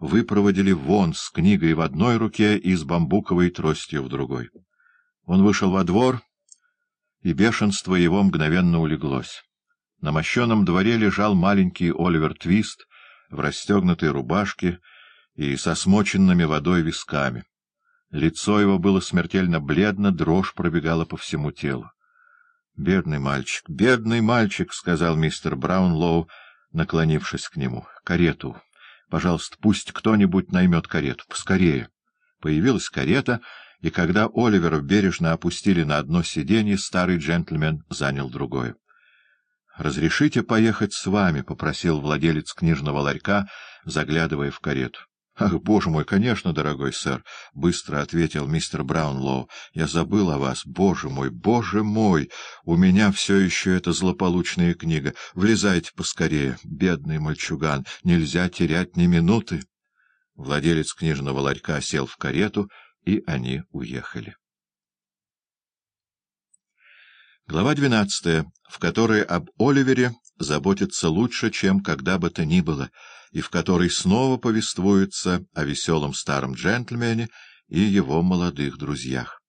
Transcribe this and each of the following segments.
выпроводили вон с книгой в одной руке и с бамбуковой тростью в другой. Он вышел во двор, и бешенство его мгновенно улеглось. На мощенном дворе лежал маленький Оливер Твист в расстегнутой рубашке и со смоченными водой висками. Лицо его было смертельно бледно, дрожь пробегала по всему телу. — Бедный мальчик, бедный мальчик, — сказал мистер Браунлоу, наклонившись к нему. — Карету. Пожалуйста, пусть кто-нибудь наймет карету. Поскорее. Появилась карета, и когда Оливера бережно опустили на одно сиденье, старый джентльмен занял другое. — Разрешите поехать с вами? — попросил владелец книжного ларька, заглядывая в карету. — Ах, боже мой, конечно, дорогой сэр, — быстро ответил мистер Браунлоу. — Я забыл о вас. Боже мой, боже мой! У меня все еще эта злополучная книга. Влезайте поскорее, бедный мальчуган, нельзя терять ни минуты. Владелец книжного ларька сел в карету, и они уехали. Глава двенадцатая, в которой об Оливере заботится лучше, чем когда бы то ни было, и в которой снова повествуется о веселом старом джентльмене и его молодых друзьях.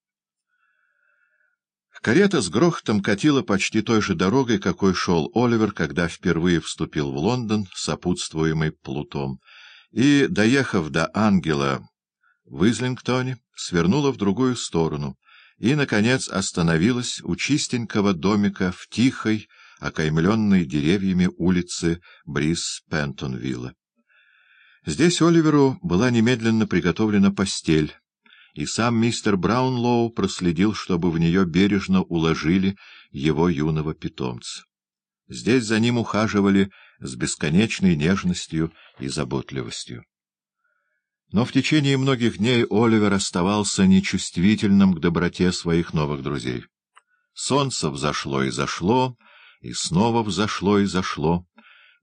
Карета с грохотом катила почти той же дорогой, какой шел Оливер, когда впервые вступил в Лондон, сопутствуемый плутом, и, доехав до Ангела в Излингтоне, свернула в другую сторону — и, наконец, остановилась у чистенького домика в тихой, окаймленной деревьями улице Брис Пентонвилла. Здесь Оливеру была немедленно приготовлена постель, и сам мистер Браунлоу проследил, чтобы в нее бережно уложили его юного питомца. Здесь за ним ухаживали с бесконечной нежностью и заботливостью. Но в течение многих дней Оливер оставался нечувствительным к доброте своих новых друзей. Солнце взошло и зашло, и снова взошло и зашло,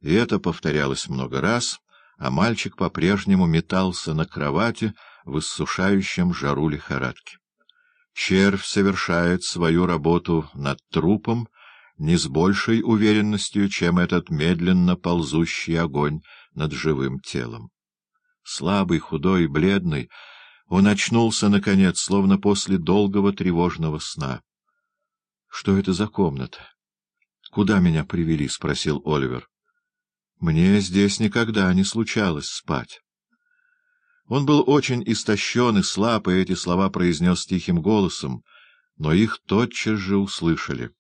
и это повторялось много раз, а мальчик по-прежнему метался на кровати в иссушающем жару лихорадки. Червь совершает свою работу над трупом не с большей уверенностью, чем этот медленно ползущий огонь над живым телом. Слабый, худой, бледный, он очнулся, наконец, словно после долгого тревожного сна. — Что это за комната? — Куда меня привели? — спросил Оливер. — Мне здесь никогда не случалось спать. Он был очень истощен и слаб, и эти слова произнес тихим голосом, но их тотчас же услышали.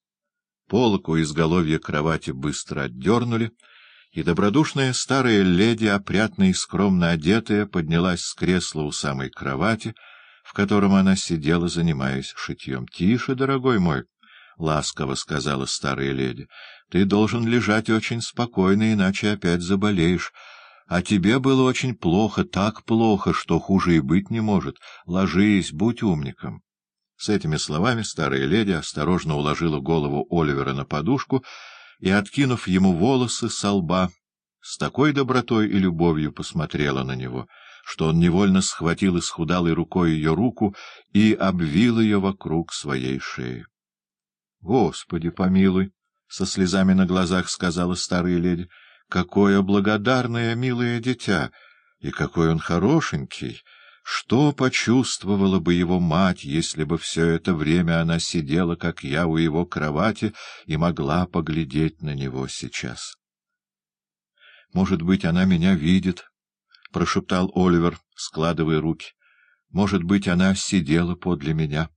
Полок у изголовья кровати быстро отдернули — и добродушная старая леди, опрятно и скромно одетая, поднялась с кресла у самой кровати, в котором она сидела, занимаясь шитьем. — Тише, дорогой мой, — ласково сказала старая леди, — ты должен лежать очень спокойно, иначе опять заболеешь. А тебе было очень плохо, так плохо, что хуже и быть не может. Ложись, будь умником. С этими словами старая леди осторожно уложила голову Оливера на подушку, и, откинув ему волосы со лба, с такой добротой и любовью посмотрела на него, что он невольно схватил исхудалой рукой ее руку и обвил ее вокруг своей шеи. — Господи, помилуй! — со слезами на глазах сказала старая леди. — Какое благодарное, милое дитя! И какой он хорошенький! Что почувствовала бы его мать, если бы все это время она сидела, как я, у его кровати и могла поглядеть на него сейчас? — Может быть, она меня видит, — прошептал Оливер, складывая руки. — Может быть, она сидела подле меня.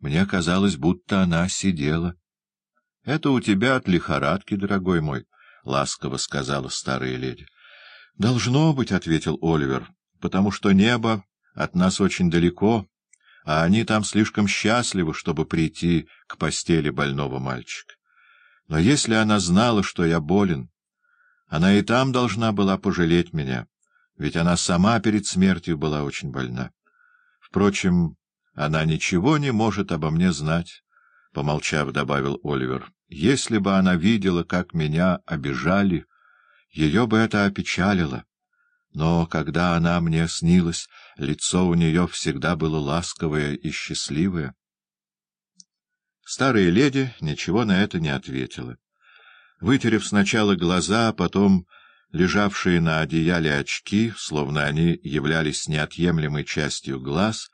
Мне казалось, будто она сидела. — Это у тебя от лихорадки, дорогой мой, — ласково сказала старая леди. — Должно быть, — ответил Оливер, — потому что небо от нас очень далеко, а они там слишком счастливы, чтобы прийти к постели больного мальчика. Но если она знала, что я болен, она и там должна была пожалеть меня, ведь она сама перед смертью была очень больна. Впрочем, она ничего не может обо мне знать, — помолчав, добавил Оливер. Если бы она видела, как меня обижали, ее бы это опечалило. Но когда она мне снилась, лицо у нее всегда было ласковое и счастливое. Старая леди ничего на это не ответила. Вытерев сначала глаза, а потом лежавшие на одеяле очки, словно они являлись неотъемлемой частью глаз,